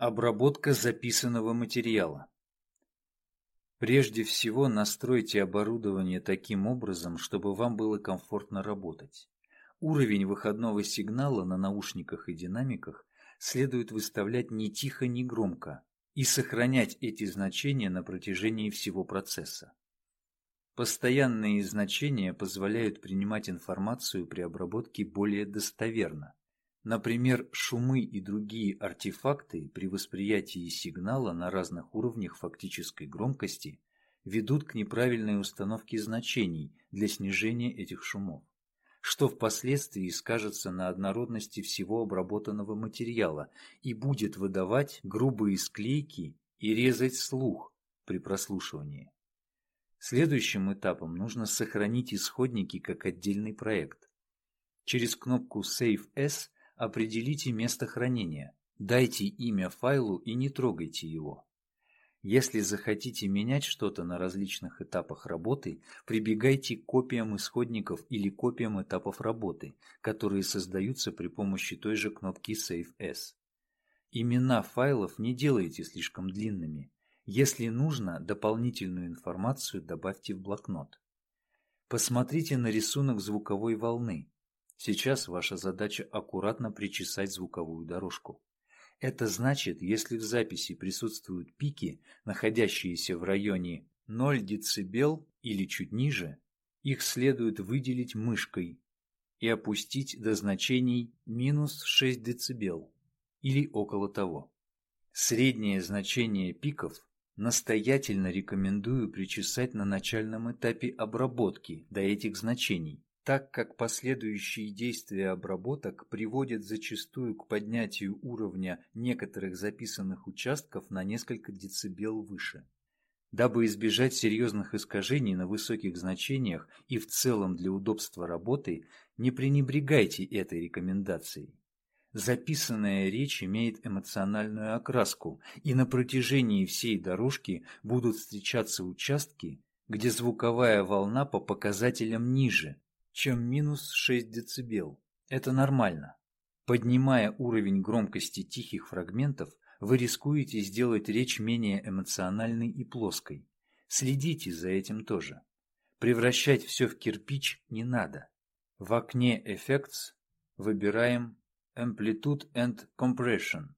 Обработка записанного материала. Прежде всего настройте оборудование таким образом, чтобы вам было комфортно работать. Уровень выходного сигнала на наушниках и динамиках следует выставлять ни тихо, ни громко и сохранять эти значения на протяжении всего процесса. Постоянные значения позволяют принимать информацию при обработке более достоверно. Например, шумы и другие артефакты при восприятии сигнала на разных уровнях фактической громкости ведут к неправильной установке значений для снижения этих шумов, что впоследствии скажется на однородности всего обработанного материала и будет выдавать грубые склейки и резать слух при прослушивании. Следующим этапом нужно сохранить исходники как отдельный проект. Через кнопку Save As Определите место хранения. Дайте имя файлу и не трогайте его. Если захотите менять что-то на различных этапах работы, прибегайте к копиям исходников или копиям этапов работы, которые создаются при помощи той же кнопки Save As. Имена файлов не делайте слишком длинными. Если нужно, дополнительную информацию добавьте в блокнот. Посмотрите на рисунок звуковой волны. Сейчас ваша задача аккуратно причесать звуковую дорожку. Это значит, если в записи присутствуют пики, находящиеся в районе 0 дБ или чуть ниже, их следует выделить мышкой и опустить до значений минус 6 дБ или около того. Среднее значение пиков настоятельно рекомендую причесать на начальном этапе обработки до этих значений, так как последующие действия обработок приводят зачастую к поднятию уровня некоторых записанных участков на несколько децибел выше. Дабы избежать серьезных искажений на высоких значениях и в целом для удобства работы, не пренебрегайте этой рекомендацией. Записанная речь имеет эмоциональную окраску, и на протяжении всей дорожки будут встречаться участки, где звуковая волна по показателям ниже, чем минус 6 дБ. Это нормально. Поднимая уровень громкости тихих фрагментов, вы рискуете сделать речь менее эмоциональной и плоской. Следите за этим тоже. Превращать все в кирпич не надо. В окне Effects выбираем Amplitude and Compression.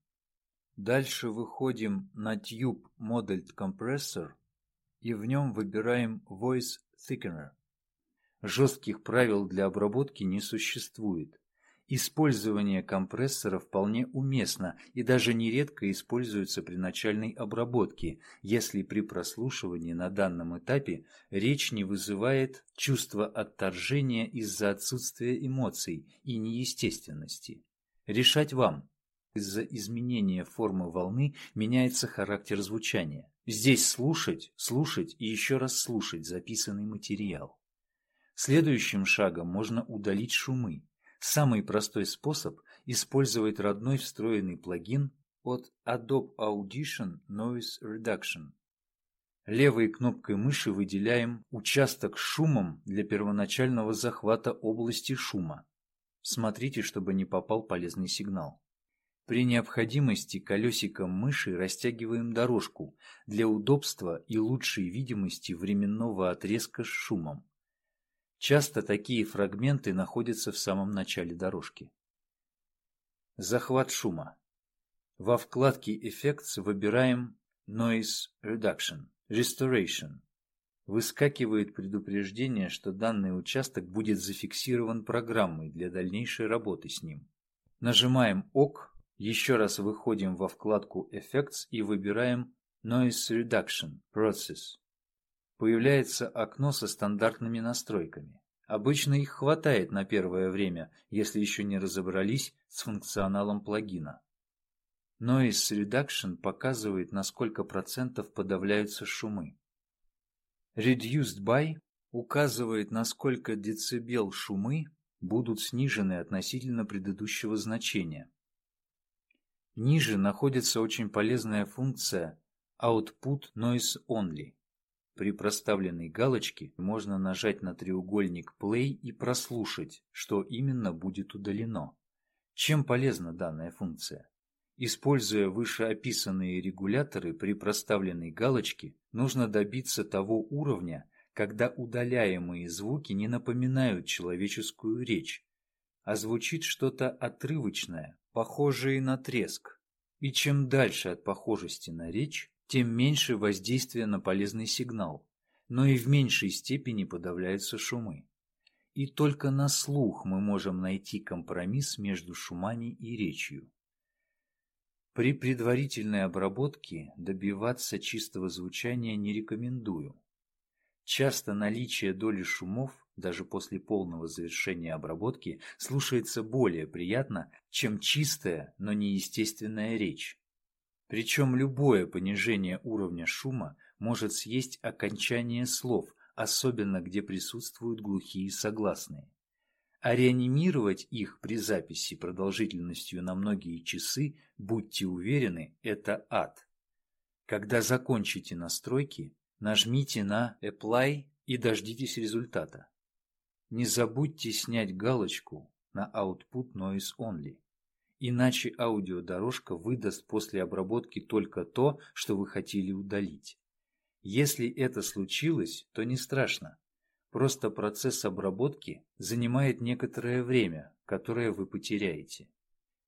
Дальше выходим на Tube Modeled Compressor и в нем выбираем Voice Thickener. Жестких правил для обработки не существует. Использование компрессора вполне уместно и даже нередко используется при начальной обработке, если при прослушивании на данном этапе речь не вызывает чувства отторжения из-за отсутствия эмоций и неестественности. Решать вам. Из-за изменения формы волны меняется характер звучания. Здесь слушать, слушать и еще раз слушать записанный материал. Следующим шагом можно удалить шумы. Самый простой способ – использовать родной встроенный плагин от Adobe Audition Noise Reduction. Левой кнопкой мыши выделяем участок с шумом для первоначального захвата области шума. Смотрите, чтобы не попал полезный сигнал. При необходимости колесиком мыши растягиваем дорожку для удобства и лучшей видимости временного отрезка с шумом. Часто такие фрагменты находятся в самом начале дорожки. Захват шума. Во вкладке Effects выбираем Noise Reduction, Restoration. Выскакивает предупреждение, что данный участок будет зафиксирован программой для дальнейшей работы с ним. Нажимаем ОК, еще раз выходим во вкладку Effects и выбираем Noise Reduction Process появляется окно со стандартными настройками. Обычно их хватает на первое время, если еще не разобрались с функционалом плагина. Noise Reduction показывает, на сколько процентов подавляются шумы. Reduced by указывает, на сколько децибел шумы будут снижены относительно предыдущего значения. Ниже находится очень полезная функция Output Noise Only. При проставленной галочке можно нажать на треугольник Play и прослушать, что именно будет удалено. Чем полезна данная функция? Используя вышеописанные регуляторы при проставленной галочке, нужно добиться того уровня, когда удаляемые звуки не напоминают человеческую речь, а звучит что-то отрывочное, похожее на треск. И чем дальше от похожести на речь, тем меньше воздействия на полезный сигнал, но и в меньшей степени подавляются шумы. И только на слух мы можем найти компромисс между шумами и речью. При предварительной обработке добиваться чистого звучания не рекомендую. Часто наличие доли шумов, даже после полного завершения обработки, слушается более приятно, чем чистая, но неестественная речь. Причем любое понижение уровня шума может съесть окончание слов, особенно где присутствуют глухие согласные. А реанимировать их при записи продолжительностью на многие часы, будьте уверены, это ад. Когда закончите настройки, нажмите на Apply и дождитесь результата. Не забудьте снять галочку на Output Noise Only, иначе аудиодорожка выдаст после обработки только то, что вы хотели удалить. Если это случилось, то не страшно. Просто процесс обработки занимает некоторое время, которое вы потеряете.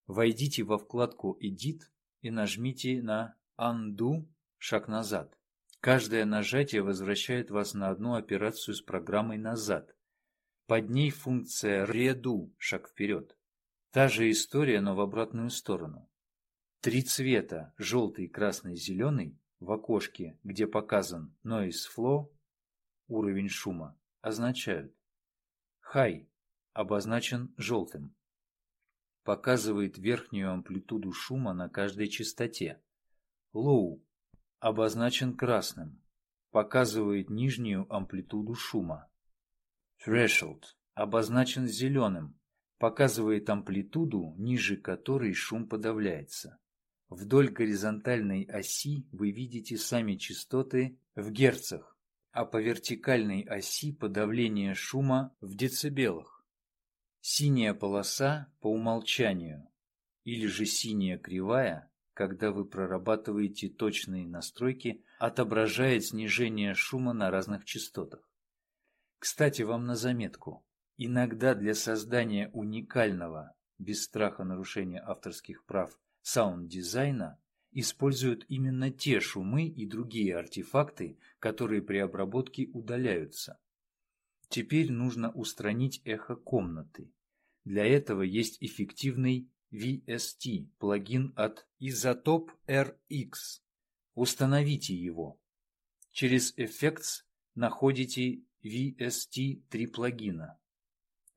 Войдите во вкладку Edit и нажмите на Undo шаг назад. Каждое нажатие возвращает вас на одну операцию с программой назад. Под ней функция Redo шаг вперед. Та же история, но в обратную сторону. Три цвета – желтый, красный, зеленый в окошке, где показан Noise Flow, уровень шума, означают High обозначен желтым, показывает верхнюю амплитуду шума на каждой частоте. Low обозначен красным, показывает нижнюю амплитуду шума. Threshold обозначен зеленым, показывает амплитуду, ниже которой шум подавляется. Вдоль горизонтальной оси вы видите сами частоты в герцах, а по вертикальной оси подавление шума в децибелах. Синяя полоса по умолчанию, или же синяя кривая, когда вы прорабатываете точные настройки, отображает снижение шума на разных частотах. Кстати, вам на заметку. Иногда для создания уникального, без страха нарушения авторских прав, саунд-дизайна используют именно те шумы и другие артефакты, которые при обработке удаляются. Теперь нужно устранить эхо комнаты. Для этого есть эффективный VST плагин от Isotope RX. Установите его. Через Effects находите VST3 плагина.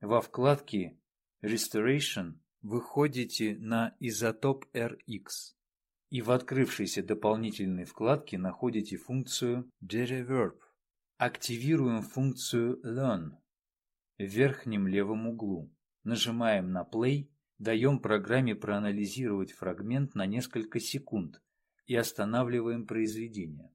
Во вкладке Restoration выходите на изотоп RX и в открывшейся дополнительной вкладке находите функцию Reverb. Активируем функцию Learn в верхнем левом углу. Нажимаем на Play, даем программе проанализировать фрагмент на несколько секунд и останавливаем произведение.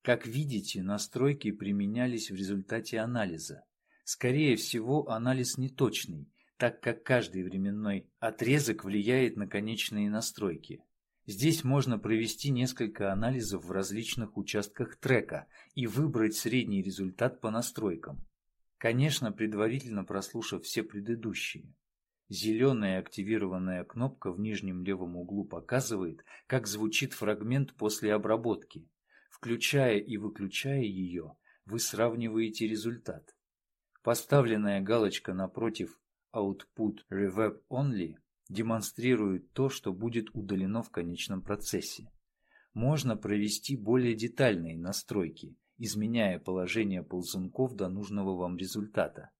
Как видите, настройки применялись в результате анализа. Скорее всего, анализ неточный, так как каждый временной отрезок влияет на конечные настройки. Здесь можно провести несколько анализов в различных участках трека и выбрать средний результат по настройкам. Конечно, предварительно прослушав все предыдущие. Зеленая активированная кнопка в нижнем левом углу показывает, как звучит фрагмент после обработки. Включая и выключая ее, вы сравниваете результат. Поставленная галочка напротив Output Reverb Only демонстрирует то, что будет удалено в конечном процессе. Можно провести более детальные настройки, изменяя положение ползунков до нужного вам результата.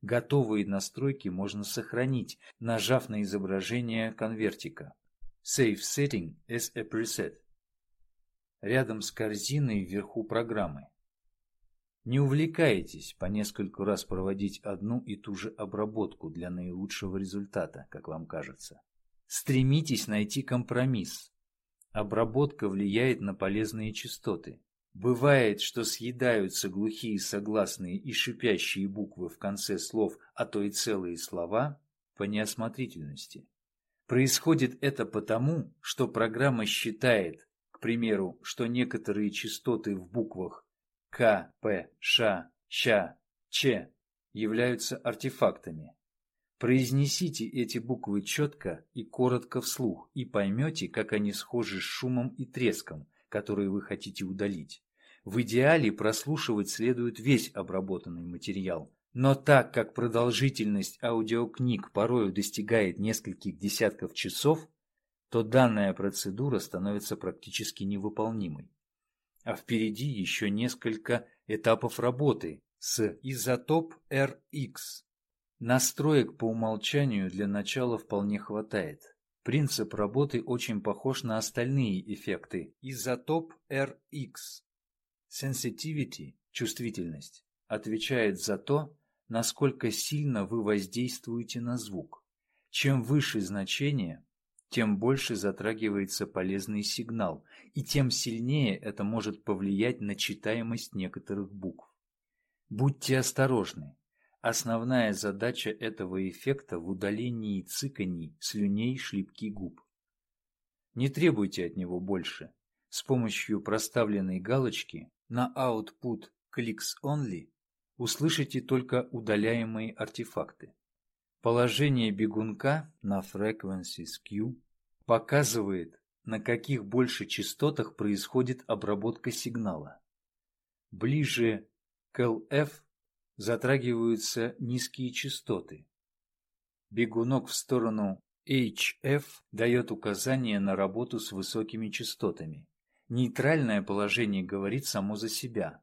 Готовые настройки можно сохранить, нажав на изображение конвертика. Save Setting as a Preset. Рядом с корзиной вверху программы. Не увлекайтесь по нескольку раз проводить одну и ту же обработку для наилучшего результата, как вам кажется. Стремитесь найти компромисс. Обработка влияет на полезные частоты. Бывает, что съедаются глухие согласные и шипящие буквы в конце слов, а то и целые слова, по неосмотрительности. Происходит это потому, что программа считает, к примеру, что некоторые частоты в буквах К, П, Ш, Щ, Ч являются артефактами. Произнесите эти буквы четко и коротко вслух, и поймете, как они схожи с шумом и треском, которые вы хотите удалить. В идеале прослушивать следует весь обработанный материал, но так как продолжительность аудиокниг порою достигает нескольких десятков часов, то данная процедура становится практически невыполнимой. А впереди еще несколько этапов работы с изотоп RX. Настроек по умолчанию для начала вполне хватает. Принцип работы очень похож на остальные эффекты изотоп RX. Sensitivity, чувствительность, отвечает за то, насколько сильно вы воздействуете на звук. Чем выше значение, тем больше затрагивается полезный сигнал, и тем сильнее это может повлиять на читаемость некоторых букв. Будьте осторожны. Основная задача этого эффекта в удалении цыканий, слюней, шлепки губ. Не требуйте от него больше. С помощью проставленной галочки на Output Clicks Only услышите только удаляемые артефакты. Положение бегунка на Frequency Skew показывает, на каких больше частотах происходит обработка сигнала. Ближе к LF затрагиваются низкие частоты. Бегунок в сторону HF дает указание на работу с высокими частотами. Нейтральное положение говорит само за себя.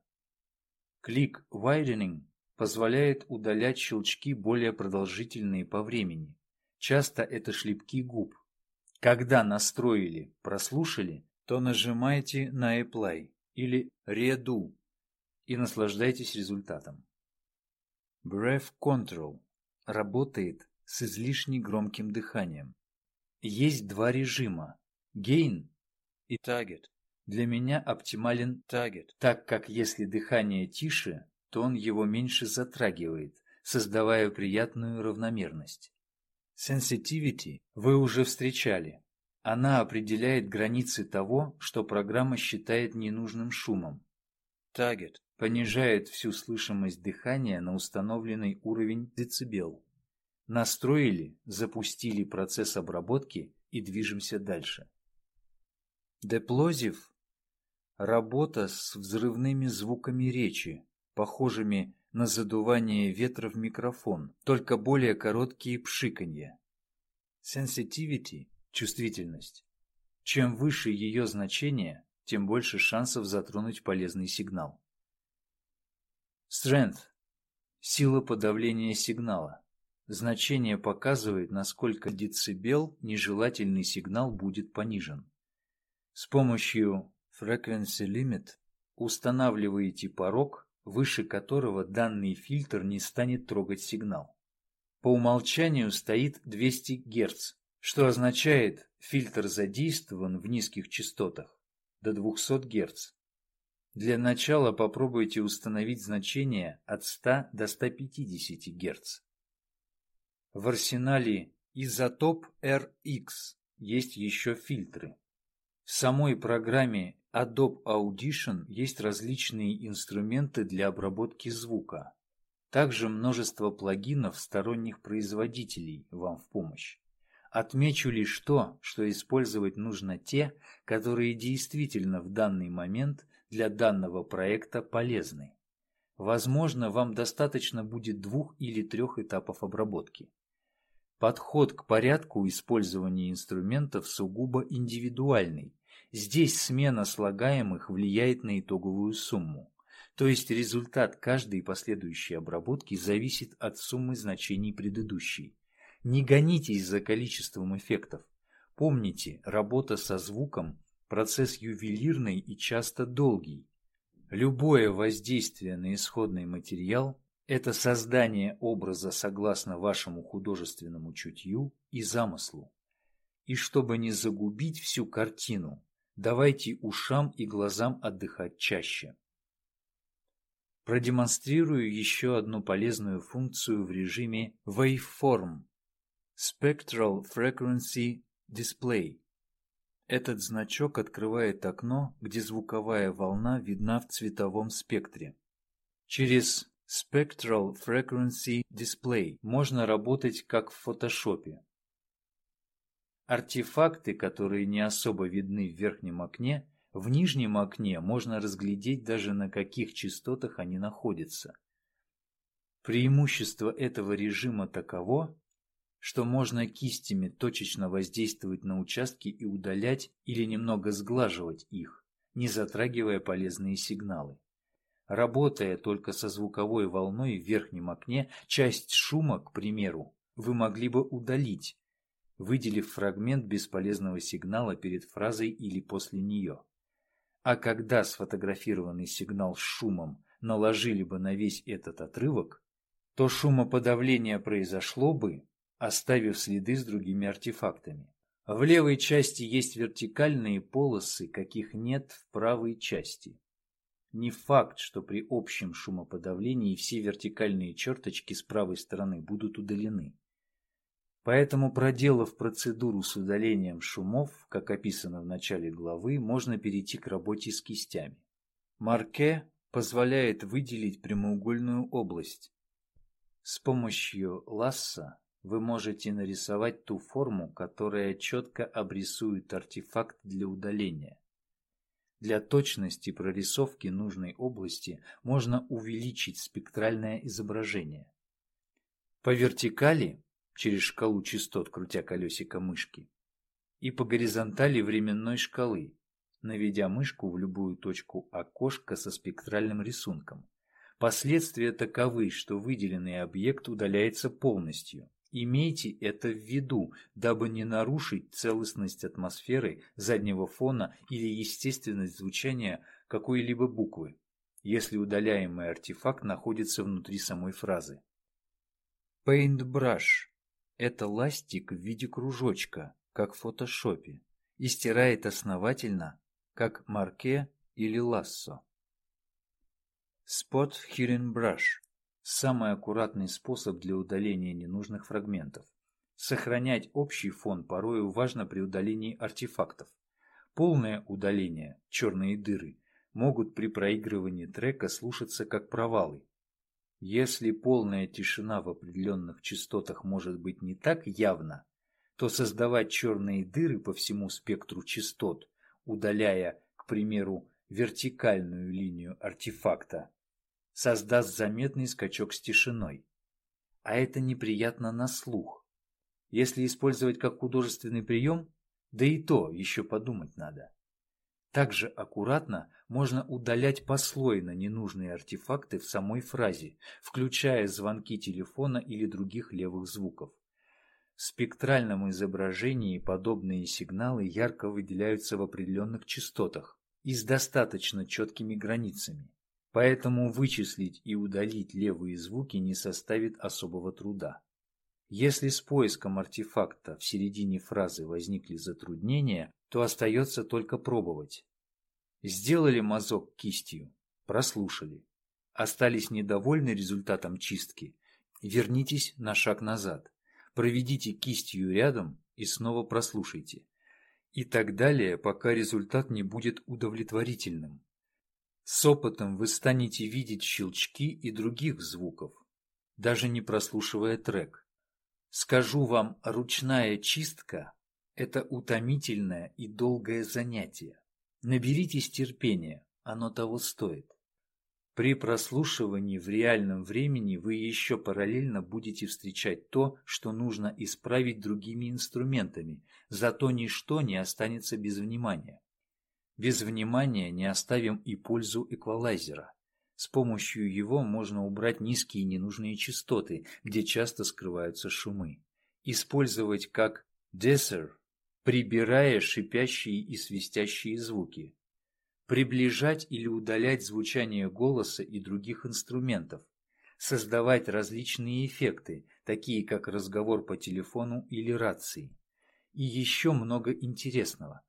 Клик widening позволяет удалять щелчки более продолжительные по времени. Часто это шлепки губ. Когда настроили, прослушали, то нажимайте на Apply или Redo и наслаждайтесь результатом. Breath Control работает с излишне громким дыханием. Есть два режима – Gain и Target. Для меня оптимален Target, так как если дыхание тише, то он его меньше затрагивает, создавая приятную равномерность. Sensitivity вы уже встречали. Она определяет границы того, что программа считает ненужным шумом. Target понижает всю слышимость дыхания на установленный уровень децибел. Настроили, запустили процесс обработки и движемся дальше. Деплозив – работа с взрывными звуками речи, похожими на задувание ветра в микрофон, только более короткие пшиканья. Sensitivity – чувствительность. Чем выше ее значение, тем больше шансов затронуть полезный сигнал. Strength – сила подавления сигнала. Значение показывает, насколько децибел нежелательный сигнал будет понижен. С помощью Frequency Limit устанавливаете порог, выше которого данный фильтр не станет трогать сигнал. По умолчанию стоит 200 Гц, что означает, фильтр задействован в низких частотах до 200 Гц. Для начала попробуйте установить значение от 100 до 150 Гц. В арсенале Изотоп RX есть еще фильтры. В самой программе Adobe Audition есть различные инструменты для обработки звука. Также множество плагинов сторонних производителей вам в помощь. Отмечу лишь то, что использовать нужно те, которые действительно в данный момент для данного проекта полезны. Возможно, вам достаточно будет двух или трех этапов обработки. Подход к порядку использования инструментов сугубо индивидуальный. Здесь смена слагаемых влияет на итоговую сумму. То есть результат каждой последующей обработки зависит от суммы значений предыдущей. Не гонитесь за количеством эффектов. Помните, работа со звуком Процесс ювелирный и часто долгий. Любое воздействие на исходный материал – это создание образа согласно вашему художественному чутью и замыслу. И чтобы не загубить всю картину, давайте ушам и глазам отдыхать чаще. Продемонстрирую еще одну полезную функцию в режиме Waveform. Spectral Frequency Display. Этот значок открывает окно, где звуковая волна видна в цветовом спектре. Через Spectral Frequency Display можно работать как в фотошопе. Артефакты, которые не особо видны в верхнем окне, в нижнем окне можно разглядеть даже на каких частотах они находятся. Преимущество этого режима таково, что можно кистями точечно воздействовать на участки и удалять или немного сглаживать их, не затрагивая полезные сигналы. Работая только со звуковой волной в верхнем окне, часть шума, к примеру, вы могли бы удалить, выделив фрагмент бесполезного сигнала перед фразой или после нее. А когда сфотографированный сигнал с шумом наложили бы на весь этот отрывок, то шумоподавление произошло бы, оставив следы с другими артефактами. В левой части есть вертикальные полосы, каких нет в правой части. Не факт, что при общем шумоподавлении все вертикальные черточки с правой стороны будут удалены. Поэтому, проделав процедуру с удалением шумов, как описано в начале главы, можно перейти к работе с кистями. Марке позволяет выделить прямоугольную область. С помощью ласса вы можете нарисовать ту форму, которая четко обрисует артефакт для удаления. Для точности прорисовки нужной области можно увеличить спектральное изображение. По вертикали, через шкалу частот, крутя колесико мышки, и по горизонтали временной шкалы, наведя мышку в любую точку окошка со спектральным рисунком. Последствия таковы, что выделенный объект удаляется полностью, Имейте это в виду, дабы не нарушить целостность атмосферы, заднего фона или естественность звучания какой-либо буквы, если удаляемый артефакт находится внутри самой фразы. Paintbrush – это ластик в виде кружочка, как в фотошопе, и стирает основательно, как марке или лассо. Spot Hearing Brush Самый аккуратный способ для удаления ненужных фрагментов. Сохранять общий фон порою важно при удалении артефактов. Полное удаление, черные дыры, могут при проигрывании трека слушаться как провалы. Если полная тишина в определенных частотах может быть не так явна, то создавать черные дыры по всему спектру частот, удаляя, к примеру, вертикальную линию артефакта, создаст заметный скачок с тишиной. А это неприятно на слух. Если использовать как художественный прием, да и то еще подумать надо. Также аккуратно можно удалять послойно ненужные артефакты в самой фразе, включая звонки телефона или других левых звуков. В спектральном изображении подобные сигналы ярко выделяются в определенных частотах и с достаточно четкими границами. Поэтому вычислить и удалить левые звуки не составит особого труда. Если с поиском артефакта в середине фразы возникли затруднения, то остается только пробовать. Сделали мазок кистью, прослушали. Остались недовольны результатом чистки, вернитесь на шаг назад. Проведите кистью рядом и снова прослушайте. И так далее, пока результат не будет удовлетворительным. С опытом вы станете видеть щелчки и других звуков, даже не прослушивая трек. Скажу вам, ручная чистка – это утомительное и долгое занятие. Наберитесь терпения, оно того стоит. При прослушивании в реальном времени вы еще параллельно будете встречать то, что нужно исправить другими инструментами, зато ничто не останется без внимания. Без внимания не оставим и пользу эквалайзера. С помощью его можно убрать низкие ненужные частоты, где часто скрываются шумы. Использовать как дессер, прибирая шипящие и свистящие звуки. Приближать или удалять звучание голоса и других инструментов. Создавать различные эффекты, такие как разговор по телефону или рации. И еще много интересного.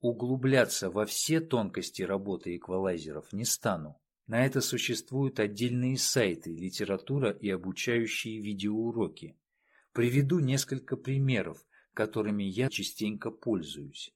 Углубляться во все тонкости работы эквалайзеров не стану. На это существуют отдельные сайты, литература и обучающие видеоуроки. Приведу несколько примеров, которыми я частенько пользуюсь.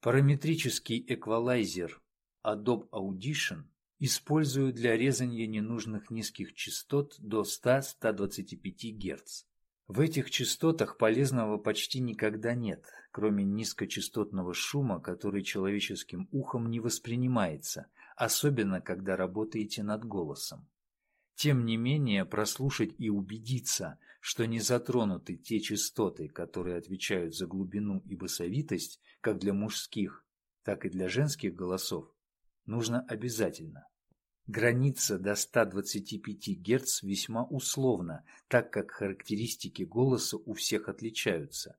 Параметрический эквалайзер Adobe Audition использую для резания ненужных низких частот до 100-125 Гц. В этих частотах полезного почти никогда нет, кроме низкочастотного шума, который человеческим ухом не воспринимается, особенно когда работаете над голосом. Тем не менее, прослушать и убедиться, что не затронуты те частоты, которые отвечают за глубину и басовитость, как для мужских, так и для женских голосов, нужно обязательно. Граница до 125 Гц весьма условна, так как характеристики голоса у всех отличаются.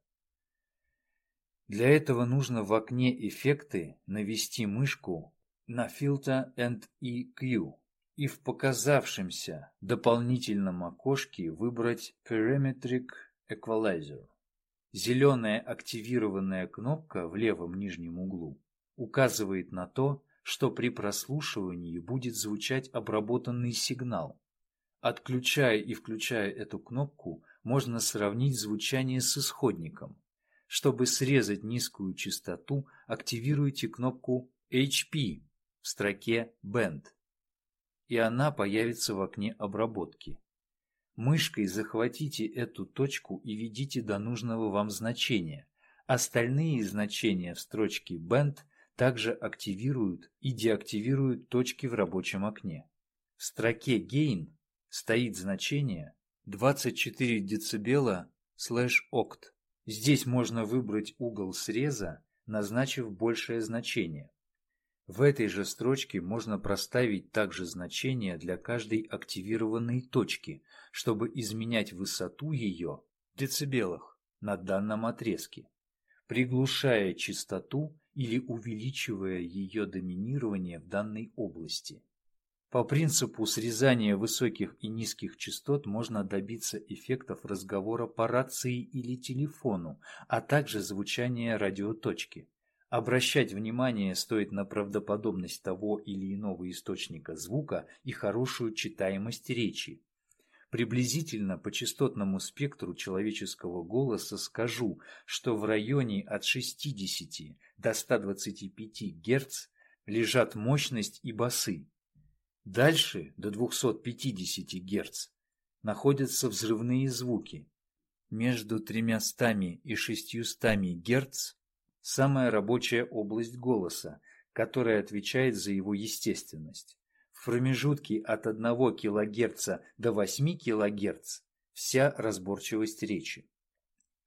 Для этого нужно в окне «Эффекты» навести мышку на Filter and EQ и в показавшемся дополнительном окошке выбрать Parametric Equalizer. Зеленая активированная кнопка в левом нижнем углу указывает на то, что при прослушивании будет звучать обработанный сигнал. Отключая и включая эту кнопку, можно сравнить звучание с исходником. Чтобы срезать низкую частоту, активируйте кнопку HP в строке Band, и она появится в окне обработки. Мышкой захватите эту точку и ведите до нужного вам значения. Остальные значения в строчке Band – также активируют и деактивируют точки в рабочем окне. В строке Gain стоит значение 24 дБ слэш окт. Здесь можно выбрать угол среза, назначив большее значение. В этой же строчке можно проставить также значение для каждой активированной точки, чтобы изменять высоту ее в децибелах на данном отрезке, приглушая частоту или увеличивая ее доминирование в данной области. По принципу срезания высоких и низких частот можно добиться эффектов разговора по рации или телефону, а также звучания радиоточки. Обращать внимание стоит на правдоподобность того или иного источника звука и хорошую читаемость речи. Приблизительно по частотному спектру человеческого голоса скажу, что в районе от 60 до 125 Гц лежат мощность и басы. Дальше, до 250 Гц, находятся взрывные звуки. Между 300 и 600 Гц – самая рабочая область голоса, которая отвечает за его естественность. В промежутке от 1 кГц до 8 кГц вся разборчивость речи.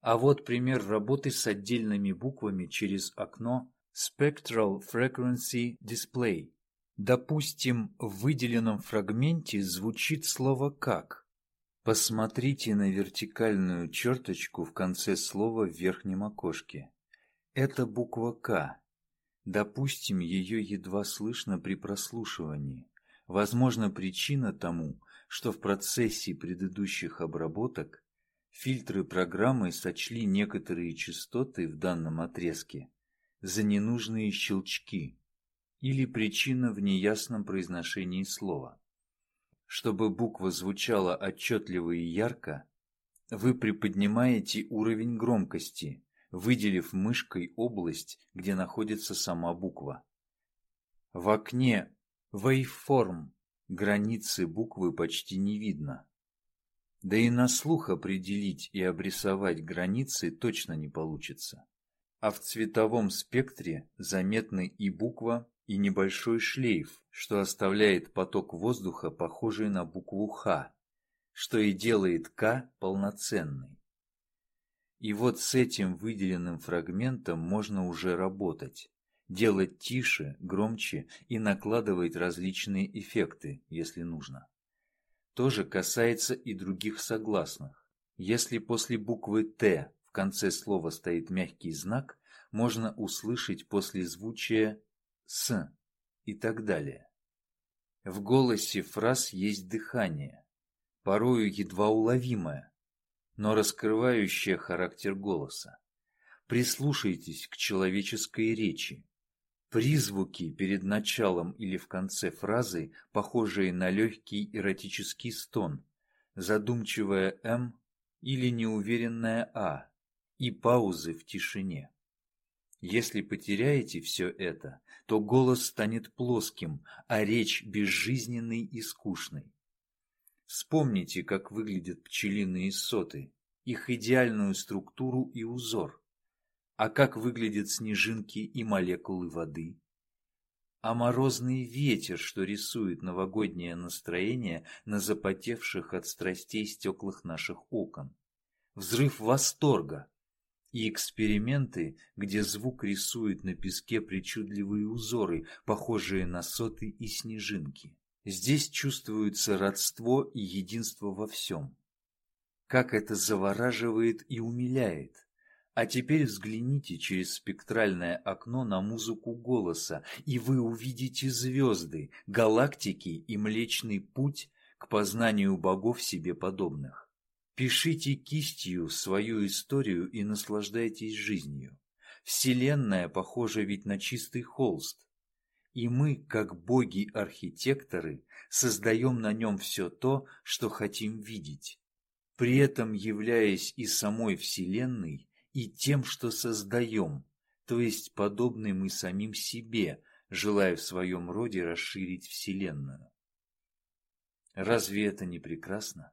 А вот пример работы с отдельными буквами через окно Spectral Frequency Display. Допустим, в выделенном фрагменте звучит слово «как». Посмотрите на вертикальную черточку в конце слова в верхнем окошке. Это буква «К». Допустим, ее едва слышно при прослушивании. Возможно, причина тому, что в процессе предыдущих обработок Фильтры программы сочли некоторые частоты в данном отрезке за ненужные щелчки или причина в неясном произношении слова. Чтобы буква звучала отчетливо и ярко, вы приподнимаете уровень громкости, выделив мышкой область, где находится сама буква. В окне Waveform границы буквы почти не видно. Да и на слух определить и обрисовать границы точно не получится. А в цветовом спектре заметны и буква, и небольшой шлейф, что оставляет поток воздуха, похожий на букву «Х», что и делает «К» полноценной. И вот с этим выделенным фрагментом можно уже работать, делать тише, громче и накладывать различные эффекты, если нужно тоже касается и других согласных. Если после буквы «Т» в конце слова стоит мягкий знак, можно услышать послезвучие «с» и так далее. В голосе фраз есть дыхание, порою едва уловимое, но раскрывающее характер голоса. Прислушайтесь к человеческой речи. Призвуки перед началом или в конце фразы, похожие на легкий эротический стон, задумчивое «м» или неуверенное «а» и паузы в тишине. Если потеряете все это, то голос станет плоским, а речь безжизненной и скучной. Вспомните, как выглядят пчелиные соты, их идеальную структуру и узор. А как выглядят снежинки и молекулы воды? А морозный ветер, что рисует новогоднее настроение на запотевших от страстей стеклах наших окон. Взрыв восторга, и эксперименты, где звук рисует на песке причудливые узоры, похожие на соты и снежинки. Здесь чувствуется родство и единство во всем. Как это завораживает и умиляет. А теперь взгляните через спектральное окно на музыку голоса, и вы увидите звезды, галактики и Млечный Путь к познанию богов себе подобных. Пишите кистью свою историю и наслаждайтесь жизнью. Вселенная похожа ведь на чистый холст. И мы, как боги-архитекторы, создаем на нем все то, что хотим видеть, при этом являясь и самой Вселенной, и тем, что создаем, то есть подобны мы самим себе, желая в своем роде расширить Вселенную. Разве это не прекрасно?